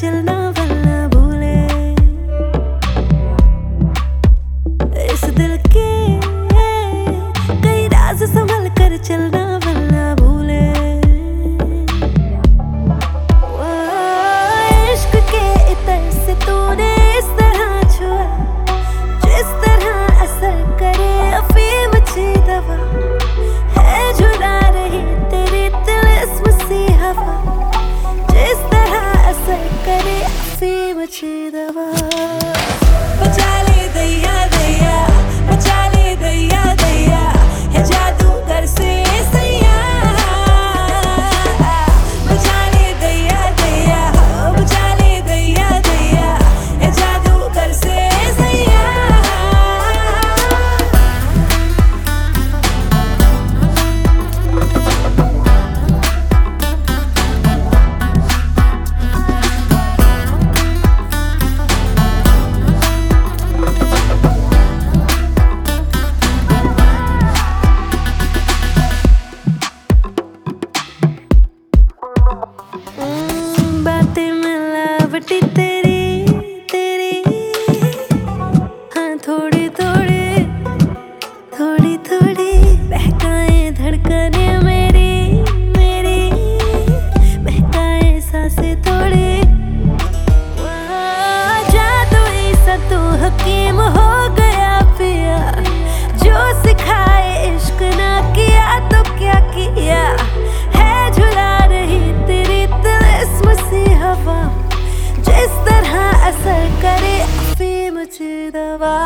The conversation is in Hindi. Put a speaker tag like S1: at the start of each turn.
S1: चलना वरना भूले। इस दिल के कई राज संभल कर चलना 记得吧？मिलावटी तेरी तेरी। हाँ थोड़ी थोड़ी थोड़ी थोड़ी। बहकाए धड़कने मेरी मेरी। बहकाए साँसें थोड़ी जादू तू हकीम हो करे अफीम ची दवा